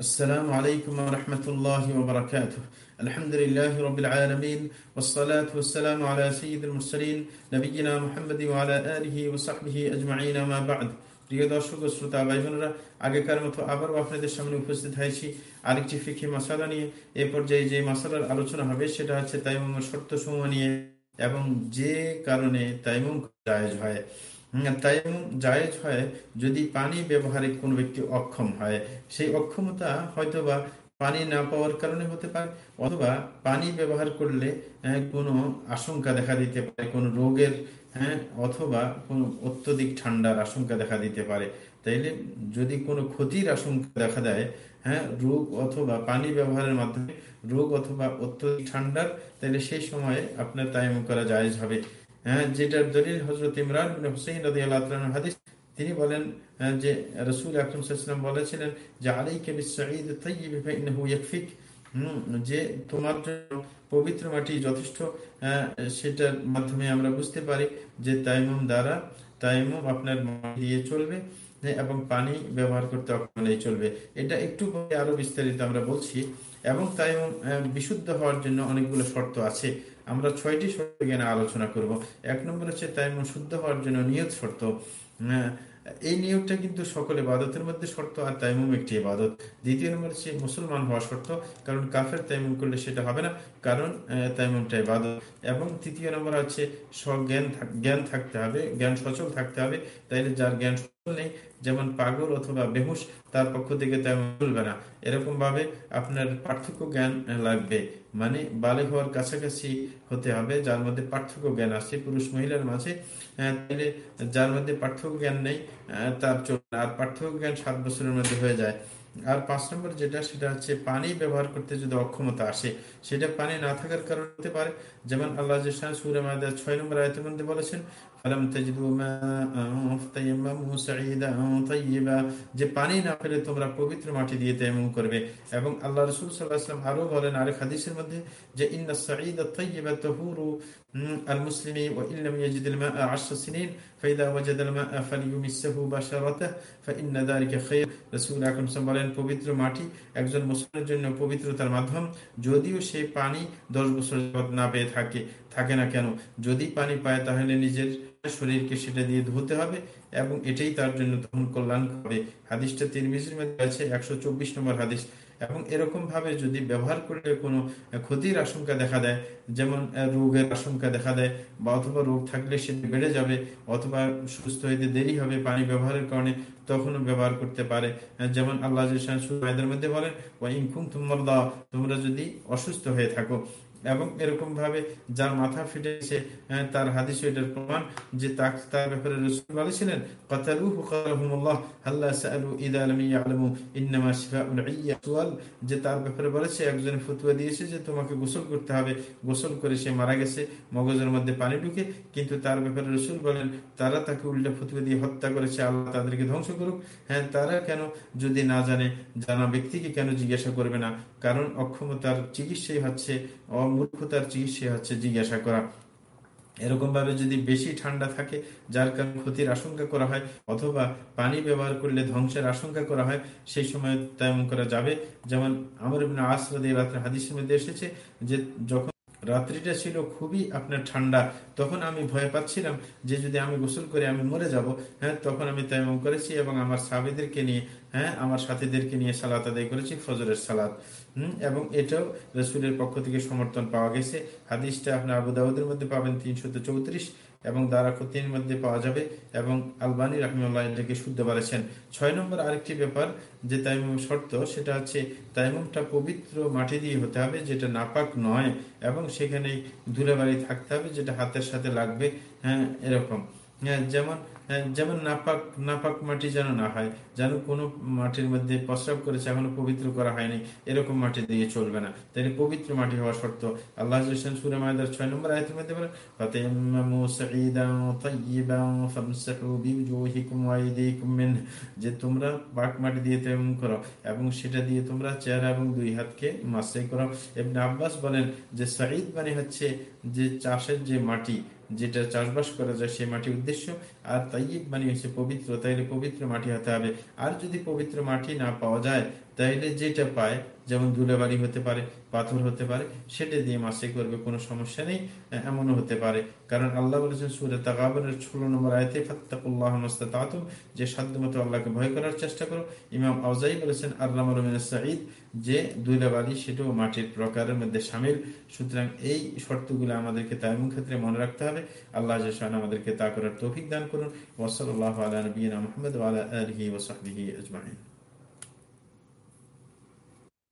السلام عليكم ورحمة الله وبركاته الحمد لله رب العالمين والصلاة والسلام على سيد المرسلين نبينا محمد وعلى آله وصحبه أجمعين ما بعد প্রিয় দর্শক ও শ্রোতা ভাই বোনেরা আগেকার মতো আবারও আপনাদের সামনে উপস্থিত হয়েছি আরেকটি ফিখি মশালা নিয়ে এ পর্যায়ে যে মশালার আলোচনা হবে সেটা হচ্ছে তাইমুমের শর্ত সমূহ নিয়ে এবং যে কারণে তাইমুম জায়েজ হয় তাইমুম জায়েজ হয় যদি পানি ব্যবহারে কোনো ব্যক্তি অক্ষম হয়। সেই অক্ষমতা হয়তোবা পানি না পাওয়ার কারণে হতে পারে, অথবা পানি ব্যবহার করলে কোনো আশঙ্কা দেখা দিতে পারে, কোনো রোগের হ্যাঁ অথবা কোনো অত্যধিক ঠান্ডার আশঙ্কা দেখা দিতে পারে। তাইলে যদি কোনো ক্ষতির আশঙ্কা দেখা দেয় হ্যাঁ রোগ অথবা পানি ব্যবহারের মাধ্যমে, রোগ অথবা অত্যধিক ঠান্ডার তাহলে সেই সময়ে আপনার তাইম করা জায়েজ হবে। হ্যাঁ যেটার দলিল হজরত ইমরান হুসেন হাদিস, তিনি বলেন যে রসুল আকরম বলেছিলেন যে, আলাইকে যে তোমার জন্য পবিত্র মাটি যথেষ্ট সেটার মাধ্যমে আমরা বুঝতে পারি যে তাইমুম দ্বারা তাইমুম আপনার দিয়ে চলবে এবং পানি ব্যবহার করতে অক্ষমলেই চলবে। এটা একটু আরও বিস্তারিত আমরা বলছি। এবং তাইমুম বিশুদ্ধ হওয়ার জন্য অনেকগুলো শর্ত আছে। আমরা ছয়টি শর্ত জ্ঞানে আলোচনা করব। এক নম্বর হচ্ছে তাইমুম শুদ্ধ হওয়ার জন্য নিয়ত শর্ত। এই নিয়োগটা কিন্তু সকল ইবাদতের মধ্যে শর্ত আর তাইমুম একটি ইবাদত। দ্বিতীয় নম্বর হচ্ছে মুসলমান হওয়া শর্ত, কারণ কাফের তাইমুম করলে সেটা হবে না, কারণ তাইমুমটা ইবাদত। এবং তৃতীয় নম্বর হচ্ছে জ্ঞান জ্ঞান থাকতে হবে, জ্ঞান সচল থাকতে হবে, তাইলে যার জ্ঞান যেমন পাগল অথবা বেহুশ, তার পক্ষ থেকে তেমন চলবে না। এরকম ভাবে আপনার পার্থক্য জ্ঞান লাগবে। মানে বালে হওয়ার কাছাকাছি হতে হবে, যার মধ্যে পার্থক্য জ্ঞান আছে। পুরুষ মহিলার মাঝে তাহলে যার মধ্যে পার্থক্য জ্ঞান নেই তার চলবে আর পার্থক্য জ্ঞান সাত বছরের মধ্যে হয়ে যায়। আর পাঁচ নম্বর যেটা, সেটা হচ্ছে পানি ব্যবহার করতে যদি অক্ষমতা আসে, সেটা পানি না থাকার কারণ হতে পারে। যেমন আল্লাহ সুরে মায়দার ছয় নম্বর আয়তের মধ্যে বলেছেন যে পানি না ফেলে তোমরা পবিত্র মাটি দিয়ে তেমন করবে এবং আল্লাহ রসুল সাল্লাহাম আরো বলেন আরেক হাদিসের মধ্যে যে ইন্না সাঈদ তহরু المسلم وإن لم يجد الماء عشر سنين فإذا وجد الماء فليمسه بشرته فإن ذلك خير رسول আকরম বলেন পবিত্র মাটি একজন মুসলমানের জন্য পবিত্রতার মাধ্যম যদিও সে পানি দশ বছর না পেয়ে থাকে থাকে না কেন যদি পানি পায় তাহলে নিজের শরীরকে সেটা দিয়ে ধুতে হবে এবং এটাই তার জন্য তখন কল্যাণ হবে। হাদিসটা তিরমিজির মধ্যে আছে, একশো চব্বিশ নম্বর হাদিস। এবং এরকম ভাবে যদি ব্যবহার করলে কোনো ক্ষতির আশঙ্কা দেখা দেয়, যেমন রোগের আশঙ্কা দেখা দেয় বা অথবা রোগ থাকলে সেটা বেড়ে যাবে অথবা সুস্থ হইতে দেরি হবে পানি ব্যবহারের কারণে, তখনও ব্যবহার করতে পারে। যেমন আল্লাহ মধ্যে বলেন তোমরা যদি অসুস্থ হয়ে থাকো এবং এরকম ভাবে যার মাথা ফেটেছে তার হাদিস এটার প্রমাণ যে তার ব্যাপারে রসুল বলেছিলেন যে তার ব্যাপারে বলেছে, একজন ফতুয়া দিয়েছে যে তোমাকে গোসল করতে হবে। গোসল করে সে মারা গেছে, মগজের মধ্যে পানি ঢুকে। কিন্তু তার ব্যাপারে রসুল বলেন, তারা তাকে উল্টা ফতুয়া দিয়ে হত্যা করেছে, আল্লাহ তাদেরকে ধ্বংস করুক। হ্যাঁ তারা কেন যদি না জানে, জানা ব্যক্তিকে কেন জিজ্ঞাসা করবে না? কারণ অক্ষমতার চিকিৎসাই হচ্ছে মূর্খতার চিকিৎসা হচ্ছে জিজ্ঞাসা করা। এরকম ভাবে যদি বেশি ঠান্ডা থাকে, যার কারণে ক্ষতির আশঙ্কা করা হয়, অথবা পানি ব্যবহার করলে ধ্বংসের আশঙ্কা করা হয়, সেই সময় তেমন করা যাবে। যেমন আমার আসরাদ রাত্রে হাদিসের মধ্যে এসেছে যে, যখন রাত্রিটা ছিল খুবই আপনার ঠান্ডা। তখন আমি ভয় পাচ্ছিলাম যে যদি আমি গোসল করে আমি মরে যাব হ্যাঁ তখন আমি তাই করেছি এবং আমার সাবিদেরকে নিয়ে হ্যাঁ আমার সাথীদেরকে নিয়ে সালাত আদায় করেছি, ফজরের সালাদ এবং এটাও রসুলের পক্ষ থেকে সমর্থন পাওয়া গেছে। হাদিসটা আপনার আবু দাউদের মধ্যে পাবেন, তিনশত চৌত্রিশ। এবং দ্বারা দারাকুতির মধ্যে পাওয়া যাবে এবং আলবানী রাহমুল্লাহ এটাকে শুদ্ধ বলেছেন। ছয় নম্বর আরেকটি ব্যাপার যে তাইমুম শর্ত, সেটা হচ্ছে তাইমুমটা পবিত্র মাটি দিয়ে হতে হবে, যেটা নাপাক নয় এবং সেখানে ধুলাবাড়ি থাকতে হবে, যেটা হাতের সাথে লাগবে হ্যাঁ এরকম। হ্যাঁ যেমন যেমন নাপাক নাপাক মাটি যেন না হয়, যেন কোনো মাটির মধ্যে প্রস্রাব করেছে, এখনও পবিত্র করা হয়নি, এরকম মাটি দিয়ে চলবে না। তাই পবিত্র মাটি হওয়া শর্ত আল্লাহ সুরে মায়দার ছয় নম্বর আয়তের মধ্যে বলেন যে তোমরা পাক মাটি দিয়ে তেমন করো, এবং সেটা দিয়ে তোমরা চেহারা এবং দুই হাতকে মাসাই করো। এমনি আব্বাস বলেন যে সাঈদ মানে হচ্ছে যে চাষের যে মাটি, যেটা চাষবাস করা যায় সেই মাটির উদ্দেশ্য, আর তাইব মানে হচ্ছে পবিত্র তাইলে পবিত্র মাটি হতে হবে আর যদি পবিত্র মাটি না পাওয়া যায় তাইলে যেটা পায়, যেমন ধুলাবাড়ি হতে পারে, পাথর হতে পারে, সেটা দিয়ে মাসে করবে, কোনো সমস্যা নেই এমনও হতে পারে। কারণ আল্লাহ বলেছেন সুরে তাকাবরের ষোলো নম্বর আয়তে, ফাত্তাকুল্লাহ তাতুম যে সাধ্য মতো আল্লাহকে ভয় করার চেষ্টা করো। ইমাম আউজাই বলেছেন আল্লাহ সাঈদ, যে ধুলাবাড়ি সেটাও মাটির প্রকারের মধ্যে সামিল। সুতরাং এই শর্তগুলো আমাদেরকে তাইমুন ক্ষেত্রে মনে রাখতে হবে। আল্লাহ আমাদেরকে তা করার তৌফিক দান করুন। ওসল আল্লাহ আলা নবীনা মোহাম্মদ আলা আলহি ওসাহি আজমাইন।